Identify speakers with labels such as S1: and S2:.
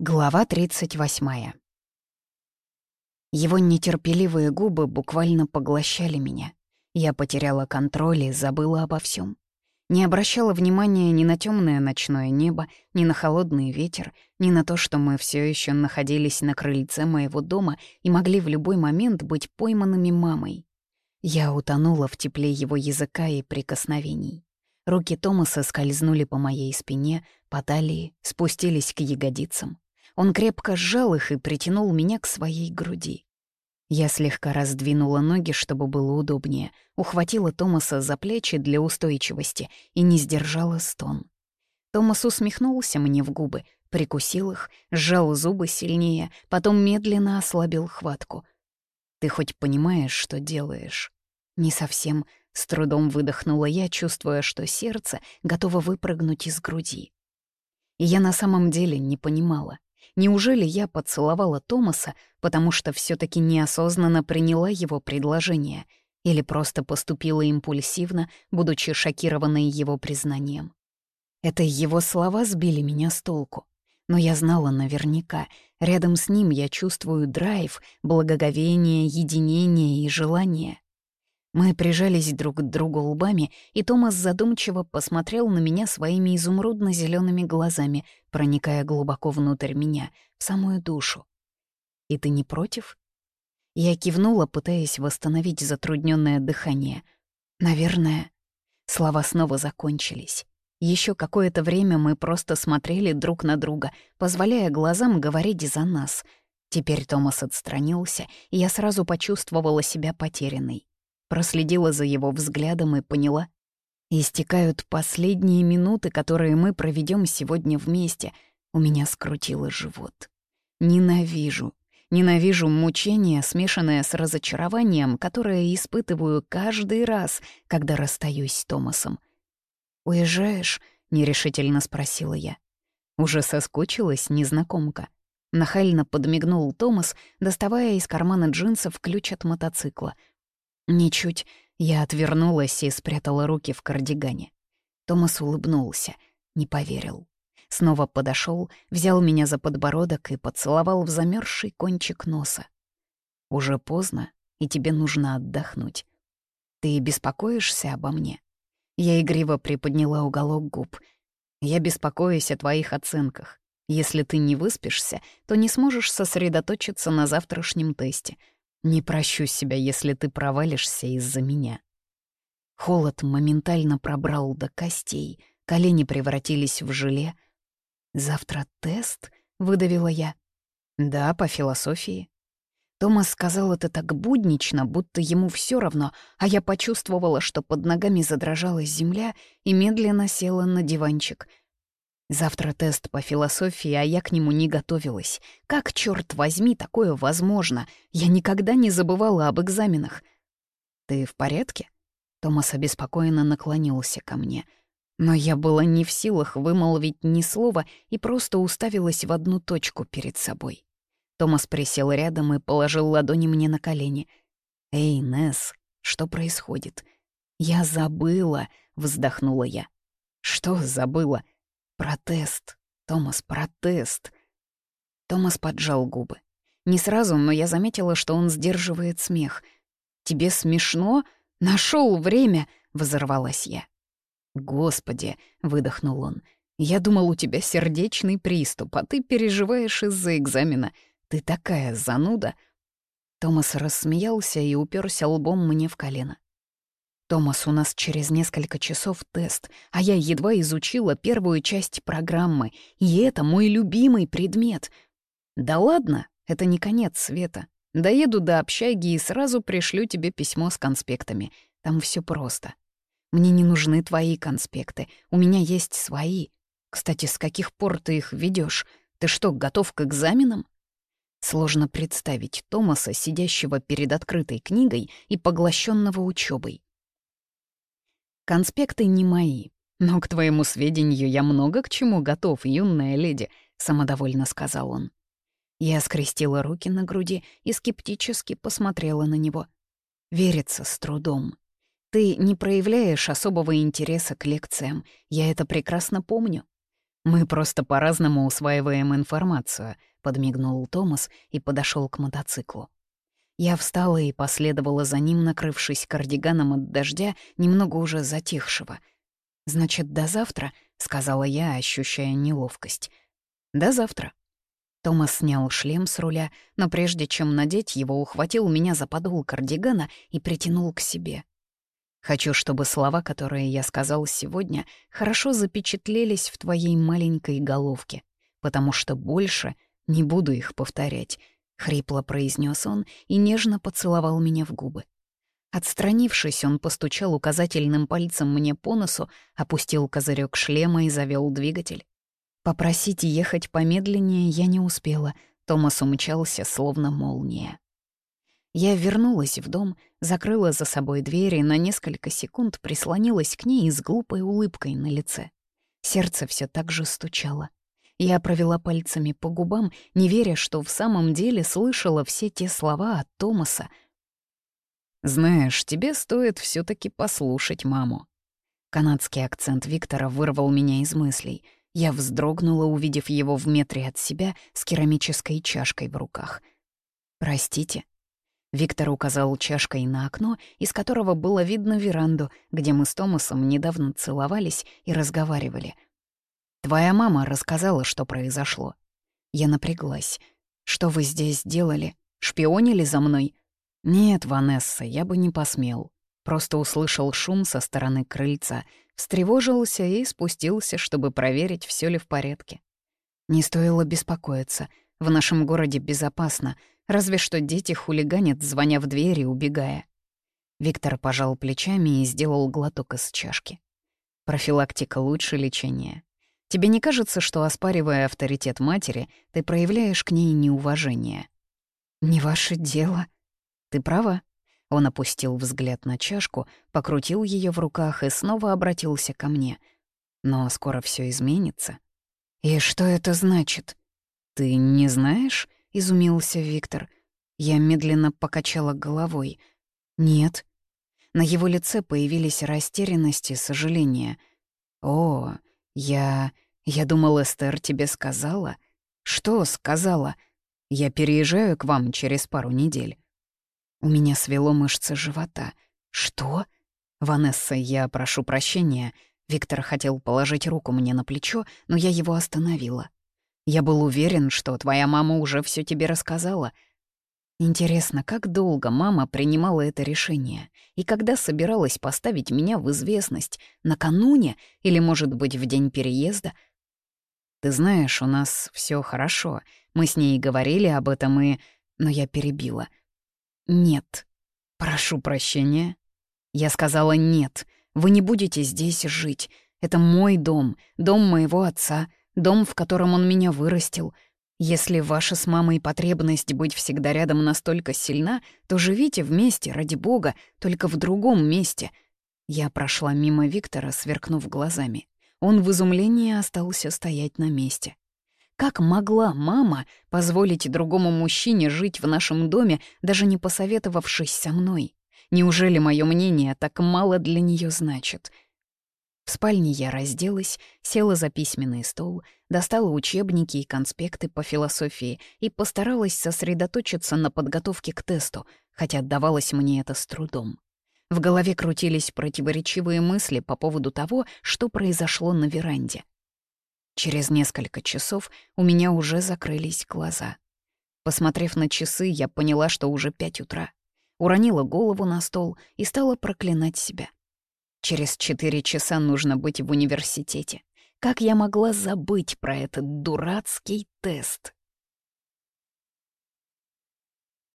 S1: Глава 38. Его нетерпеливые губы буквально поглощали меня. Я потеряла контроль и забыла обо всем. Не обращала внимания ни на темное ночное небо, ни на холодный ветер, ни на то, что мы все еще находились на крыльце моего дома и могли в любой момент быть пойманными мамой. Я утонула в тепле его языка и прикосновений. Руки Томаса скользнули по моей спине, по талии, спустились к ягодицам. Он крепко сжал их и притянул меня к своей груди. Я слегка раздвинула ноги, чтобы было удобнее, ухватила Томаса за плечи для устойчивости и не сдержала стон. Томас усмехнулся мне в губы, прикусил их, сжал зубы сильнее, потом медленно ослабил хватку. «Ты хоть понимаешь, что делаешь?» «Не совсем», — с трудом выдохнула я, чувствуя, что сердце готово выпрыгнуть из груди. И я на самом деле не понимала. Неужели я поцеловала Томаса, потому что все таки неосознанно приняла его предложение, или просто поступила импульсивно, будучи шокированной его признанием? Это его слова сбили меня с толку. Но я знала наверняка, рядом с ним я чувствую драйв, благоговение, единение и желание. Мы прижались друг к другу лбами, и Томас задумчиво посмотрел на меня своими изумрудно зелеными глазами, проникая глубоко внутрь меня, в самую душу. «И ты не против?» Я кивнула, пытаясь восстановить затрудненное дыхание. «Наверное...» Слова снова закончились. Еще какое-то время мы просто смотрели друг на друга, позволяя глазам говорить за нас. Теперь Томас отстранился, и я сразу почувствовала себя потерянной проследила за его взглядом и поняла. Истекают последние минуты, которые мы проведем сегодня вместе. У меня скрутило живот. Ненавижу. Ненавижу мучение, смешанное с разочарованием, которое испытываю каждый раз, когда расстаюсь с Томасом. «Уезжаешь?» — нерешительно спросила я. Уже соскучилась незнакомка. Нахально подмигнул Томас, доставая из кармана джинсов ключ от мотоцикла — Ничуть. Я отвернулась и спрятала руки в кардигане. Томас улыбнулся, не поверил. Снова подошел, взял меня за подбородок и поцеловал в замерзший кончик носа. «Уже поздно, и тебе нужно отдохнуть. Ты беспокоишься обо мне?» Я игриво приподняла уголок губ. «Я беспокоюсь о твоих оценках. Если ты не выспишься, то не сможешь сосредоточиться на завтрашнем тесте — не прощу себя, если ты провалишься из-за меня. Холод моментально пробрал до костей, колени превратились в желе. «Завтра тест?» — выдавила я. «Да, по философии». Томас сказал это так буднично, будто ему все равно, а я почувствовала, что под ногами задрожала земля и медленно села на диванчик — Завтра тест по философии, а я к нему не готовилась. Как, черт возьми, такое возможно? Я никогда не забывала об экзаменах. «Ты в порядке?» Томас обеспокоенно наклонился ко мне. Но я была не в силах вымолвить ни слова и просто уставилась в одну точку перед собой. Томас присел рядом и положил ладони мне на колени. «Эй, Несс, что происходит?» «Я забыла», — вздохнула я. «Что забыла?» Протест. Томас, протест. Томас поджал губы. Не сразу, но я заметила, что он сдерживает смех. «Тебе смешно? Нашел время!» — взорвалась я. «Господи!» — выдохнул он. «Я думал, у тебя сердечный приступ, а ты переживаешь из-за экзамена. Ты такая зануда!» Томас рассмеялся и уперся лбом мне в колено. «Томас, у нас через несколько часов тест, а я едва изучила первую часть программы, и это мой любимый предмет. Да ладно, это не конец света. Доеду до общаги и сразу пришлю тебе письмо с конспектами. Там все просто. Мне не нужны твои конспекты, у меня есть свои. Кстати, с каких пор ты их ведешь? Ты что, готов к экзаменам?» Сложно представить Томаса, сидящего перед открытой книгой и поглощенного учебой. Конспекты не мои. Но, к твоему сведению, я много к чему готов, юная леди», — самодовольно сказал он. Я скрестила руки на груди и скептически посмотрела на него. Верится с трудом. Ты не проявляешь особого интереса к лекциям, я это прекрасно помню. «Мы просто по-разному усваиваем информацию», — подмигнул Томас и подошел к мотоциклу. Я встала и последовала за ним, накрывшись кардиганом от дождя, немного уже затихшего. «Значит, до завтра?» — сказала я, ощущая неловкость. «До завтра». Томас снял шлем с руля, но прежде чем надеть его, ухватил меня за подол кардигана и притянул к себе. Хочу, чтобы слова, которые я сказал сегодня, хорошо запечатлелись в твоей маленькой головке, потому что больше не буду их повторять, — хрипло произнес он и нежно поцеловал меня в губы. Отстранившись, он постучал указательным пальцем мне по носу, опустил козырек шлема и завел двигатель. Попросить ехать помедленнее я не успела, Томас умчался, словно молния. Я вернулась в дом, закрыла за собой дверь и на несколько секунд прислонилась к ней с глупой улыбкой на лице. Сердце все так же стучало. Я провела пальцами по губам, не веря, что в самом деле слышала все те слова от Томаса. «Знаешь, тебе стоит все таки послушать маму». Канадский акцент Виктора вырвал меня из мыслей. Я вздрогнула, увидев его в метре от себя с керамической чашкой в руках. «Простите». Виктор указал чашкой на окно, из которого было видно веранду, где мы с Томасом недавно целовались и разговаривали — Твоя мама рассказала, что произошло. Я напряглась. Что вы здесь делали? Шпионили за мной? Нет, Ванесса, я бы не посмел. Просто услышал шум со стороны крыльца, встревожился и спустился, чтобы проверить, все ли в порядке. Не стоило беспокоиться. В нашем городе безопасно, разве что дети хулиганят, звоня в дверь и убегая. Виктор пожал плечами и сделал глоток из чашки. Профилактика лучше лечения. Тебе не кажется, что, оспаривая авторитет матери, ты проявляешь к ней неуважение? Не ваше дело. Ты права. Он опустил взгляд на чашку, покрутил ее в руках и снова обратился ко мне. Но скоро все изменится. И что это значит? Ты не знаешь? изумился Виктор. Я медленно покачала головой. Нет. На его лице появились растерянность и сожаление. О, «Я... я думал, Эстер тебе сказала». «Что сказала?» «Я переезжаю к вам через пару недель». У меня свело мышцы живота. «Что?» «Ванесса, я прошу прощения». Виктор хотел положить руку мне на плечо, но я его остановила. «Я был уверен, что твоя мама уже все тебе рассказала. Интересно, как долго мама принимала это решение и когда собиралась поставить меня в известность? Накануне или, может быть, в день переезда? Ты знаешь, у нас все хорошо. Мы с ней говорили об этом и... Но я перебила. Нет. Прошу прощения. Я сказала нет. Вы не будете здесь жить. Это мой дом, дом моего отца, дом, в котором он меня вырастил — если ваша с мамой потребность быть всегда рядом настолько сильна, то живите вместе, ради бога, только в другом месте. Я прошла мимо Виктора, сверкнув глазами. Он в изумлении остался стоять на месте. Как могла мама позволить другому мужчине жить в нашем доме, даже не посоветовавшись со мной? Неужели мое мнение так мало для нее значит?» В спальне я разделась, села за письменный стол, достала учебники и конспекты по философии и постаралась сосредоточиться на подготовке к тесту, хотя давалось мне это с трудом. В голове крутились противоречивые мысли по поводу того, что произошло на веранде. Через несколько часов у меня уже закрылись глаза. Посмотрев на часы, я поняла, что уже пять утра. Уронила голову на стол и стала проклинать себя. Через четыре часа нужно быть в университете. Как я могла забыть про этот дурацкий тест?